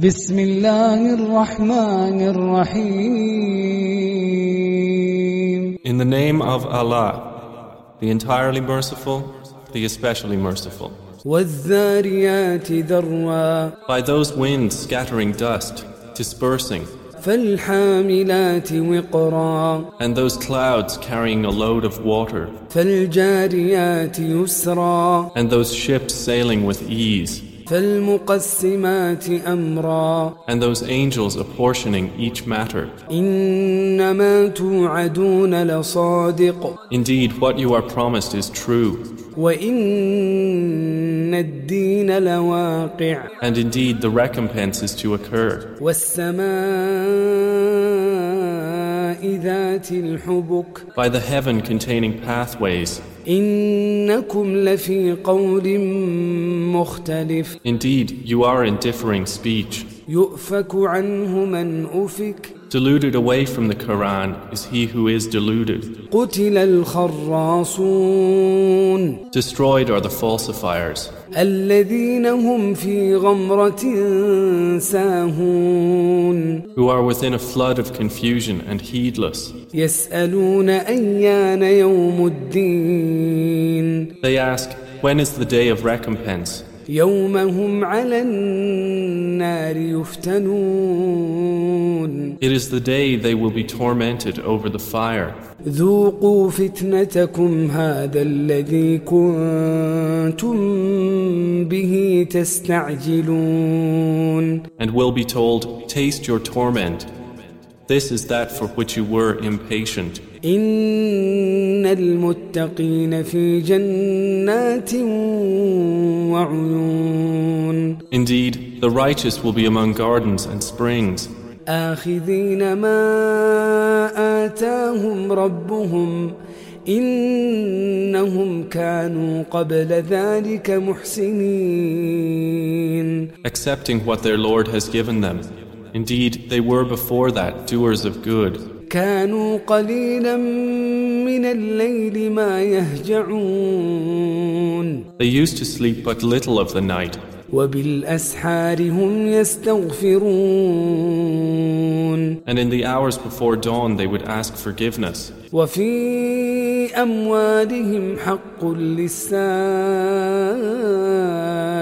بسم الله الرحمن الرحيم In the name of Allah, the entirely merciful, the especially merciful. والذاريات ذروا By those winds scattering dust, dispersing, فالحاملات وقرا and those clouds carrying a load of water, فالجاريات يسرا and those ships sailing with ease, فالمقسمات أمرا and those angels apportioning each matter. إنما توعدون لصادق Indeed, what you are promised is true, وإن الدين لواقع and indeed the recompense is to occur. والسماء ذات الحبك By the heaven containing pathways, إنكم لفي قول مختلف indeed you are in differing speech. يؤفك عنه من أفك Deluded away from the Quran is he who is deluded. Destroyed are the falsifiers. Who are within a flood of confusion and heedless. They ask, when is the day of recompense? يوم هم على النار يفتنون It is the day they will be tormented over the fire. ذوقوا فتنتكم هذا الذي كنتم به تستعجلون and will be told, Taste your torment. This is that for which you were impatient. إن المتقين في جنات وعيون Indeed, the righteous will be among gardens and springs, آخذين ما آتاهم ربهم إنهم كانوا قبل ذلك محسنين accepting what their Lord has given them. Indeed, they were before that doers of good. كانوا قليلا من الليل ما يهجعون They used to sleep but little of the night, وبالأسحار هم يستغفرون and in the hours before dawn they would ask forgiveness. وفي أموالهم حق للسائل والمحروم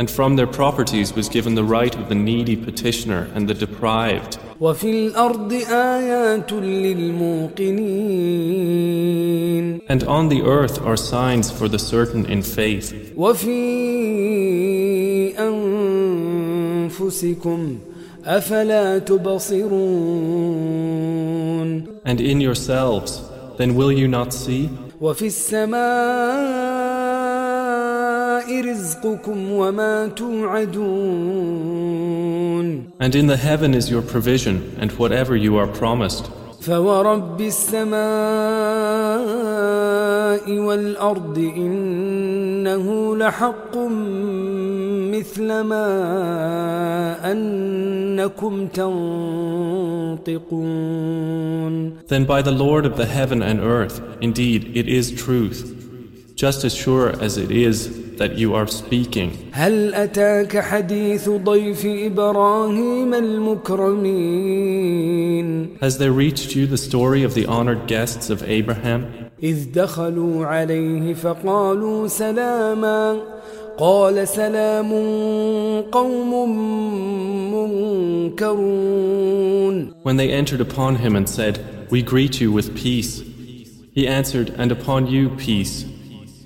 And from their properties was given the right of the needy petitioner and the deprived. وفي الأرض آيات للموقنين And on the earth are signs for the certain in faith. وفي أنفسكم أفلا تبصرون And in yourselves, then will you not see? وفي السماء رزقكم وما توعدون And in the heaven is your provision and whatever you are promised. فورب السماء والأرض إنه لحق مثل ما أنكم تنطقون Then by the Lord of the heaven and earth, indeed it is truth, just as sure as it is that you are speaking. هل أتاك حديث ضيف إبراهيم المكرمين Has there reached you the story of the honored guests of Abraham? إذ دخلوا عليه فقالوا سلاما قال سلام قوم منكرون When they entered upon him and said, We greet you with peace. He answered, And upon you peace.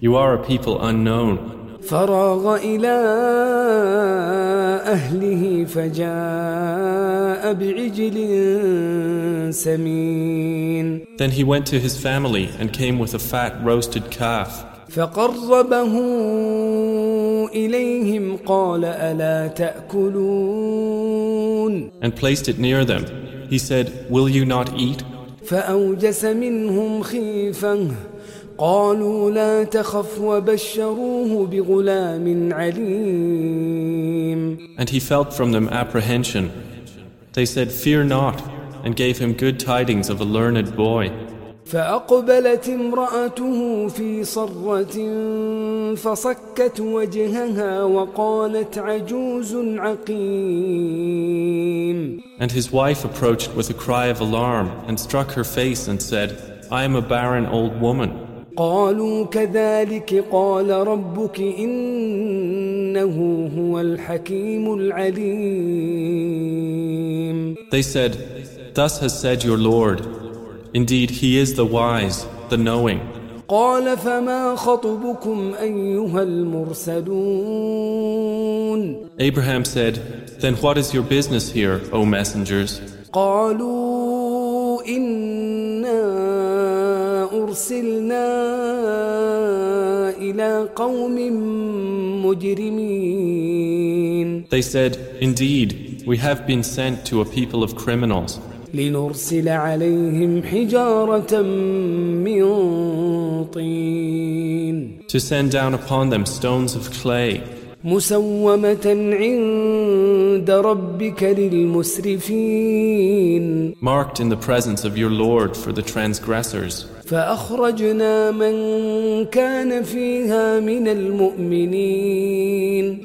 You are a people unknown. فراغ إلى أهله فجاء بعجل سمين Then he went to his family and came with a fat roasted calf. فقربه إليهم قال ألا تأكلون and placed it near them. He said, Will you not eat? فأوجس منهم خيفة قالوا لا تخف وبشروه بغلام عليم And he felt from them apprehension. They said, Fear not, and gave him good tidings of a learned boy. فأقبلت امرأته في صرة فصكت وجهها وقالت عجوز عقيم And his wife approached with a cry of alarm and struck her face and said, I am a barren old woman. قالوا كذلك قال ربك إنه هو الحكيم العليم They said, Thus has said your Lord. Indeed, he is the wise, the knowing. قال فما خطبكم أيها المرسلون Abraham said, Then what is your business here, O messengers? قالوا إنا أرسلنا إلى قوم مجرمين They said, Indeed, we have been sent to a people of criminals لنرسل عليهم حجارة من طين to send down upon them stones of clay, مسومة عند ربك للمسرفين marked in the presence of your Lord for the transgressors. فأخرجنا من كان فيها من المؤمنين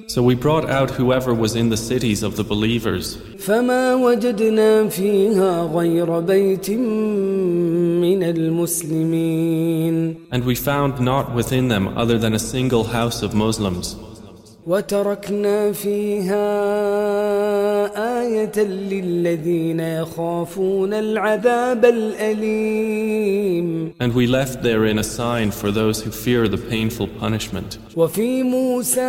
So we brought out whoever was in the cities of the believers, فما وجدنا فيها غير بيت من المسلمين and we found not within them other than a single house of Muslims. وتركنا فيها آية للذين يخافون العذاب الأليم And we left therein a sign for those who fear the painful punishment. وفي موسى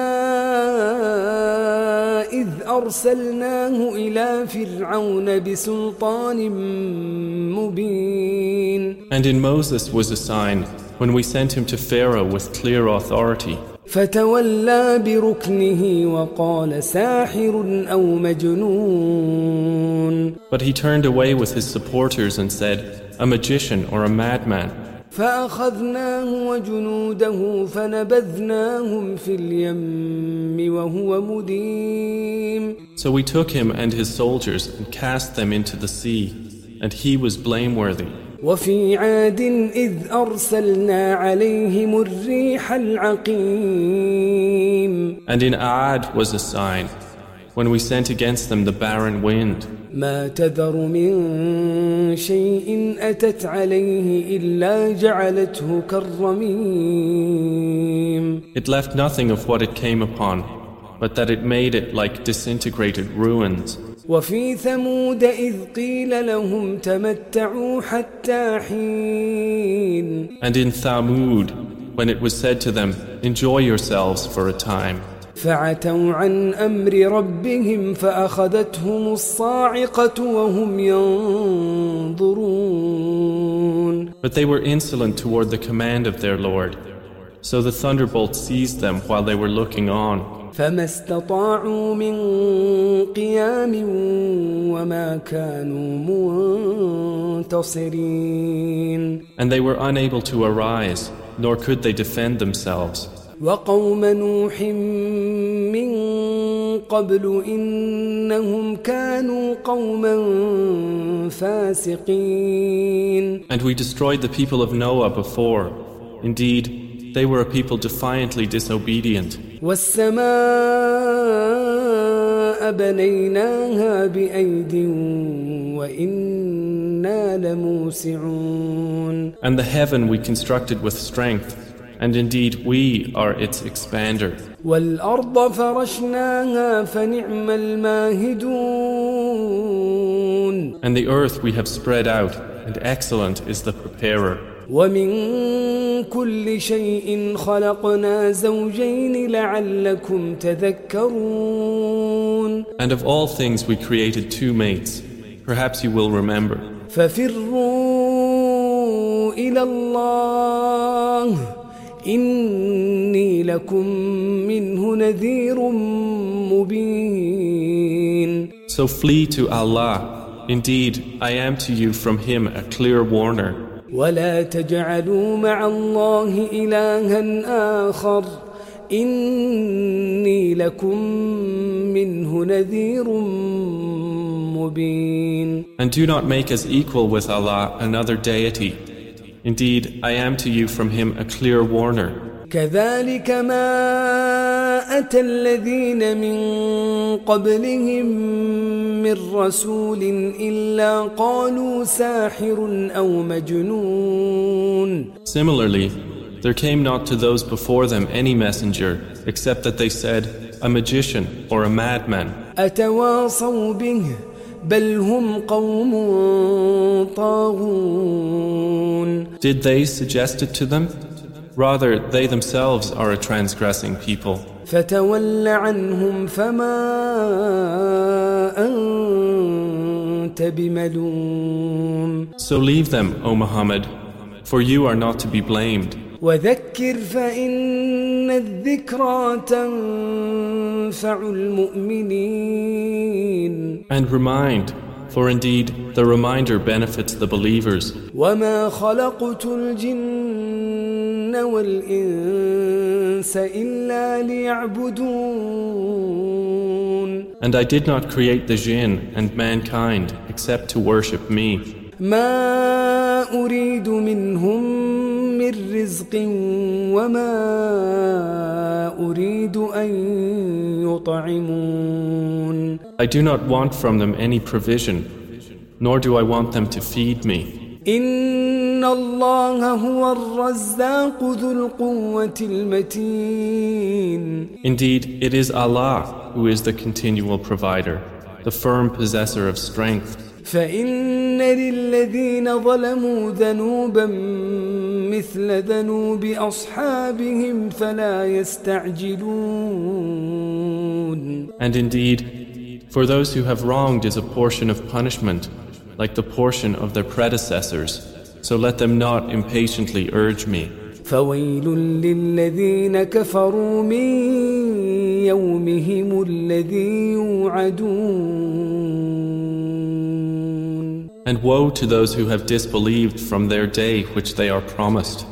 إذ أرسلناه إلى فرعون بسلطان مبين And in Moses was a sign when we sent him to Pharaoh with clear authority. فتولى بركنه وقال ساحر أو مجنون But he turned away with his supporters and said, A magician or a madman. فأخذناه وجنوده فنبذناهم في اليم وهو مديم So we took him and his soldiers and cast them into the sea, and he was blameworthy. وفي عاد إذ أرسلنا عليهم الريح العقيم And in Aad was a sign when we sent against them the barren wind. ما تذر من شيء أتت عليه إلا جعلته كالرميم It left nothing of what it came upon, but that it made it like disintegrated ruins. وفي ثمود إذ قيل لهم تمتعوا حتى حين And in Thamud, when it was said to them, Enjoy yourselves for a time. فعتوا عن أمر ربهم فأخذتهم الصاعقة وهم ينظرون But they were insolent toward the command of their Lord. So the thunderbolt seized them while they were looking on. فما استطاعوا من قيام وما كانوا منتصرين And they were unable to arise, nor could they defend themselves. وقوم نوح من قبل إنهم كانوا قوما فاسقين And we destroyed the people of Noah before. Indeed, they were a people defiantly disobedient. And the heaven we constructed with strength and indeed we are its expander. And the earth we have spread out, and excellent is the preparer. ومن كل شيء خلقنا زوجين لعلكم تذكرون And of all things we created two mates. Perhaps you will remember. ففروا إلى الله إني لكم منه نذير مبين So flee to Allah. Indeed, I am to you from Him a clear warner. ولا تجعلوا مع الله إلها آخر إني لكم منه نذير مبين And do not make as equal with Allah another deity. Indeed, I am to you from Him a clear warner. كذلك ما أتى الذين من قبلهم من رسول إلا قالوا ساحر أو مجنون Similarly, there came not to those before them any messenger except that they said, a magician or a madman. أتواصوا به بل هم قوم طاغون Did they suggest it to them? Rather, they themselves are a transgressing people. فتول عنهم فما أنت بملوم So leave them, O Muhammad, for you are not to be blamed. وذكر فإن الذكرى تنفع المؤمنين And remind, for indeed the reminder benefits the believers. وما خلقت الجن والإنس إلا ليعبدون And I did not create the jinn and mankind except to worship me. ما أريد منهم من رزق وما أريد أن يطعمون I do not want from them any provision, nor do I want them to feed me. إن الله هو الرزاق ذو القوة المتين Indeed, it is Allah who is the continual provider, the firm possessor of strength. فإن للذين ظلموا ذنوبا مثل ذنوب أصحابهم فلا يستعجلون And indeed, for those who have wronged is a portion of punishment, like the portion of their predecessors. So let them not impatiently urge me. فويل للذين كفروا من يومهم الذي يوعدون And woe to those who have disbelieved from their day which they are promised.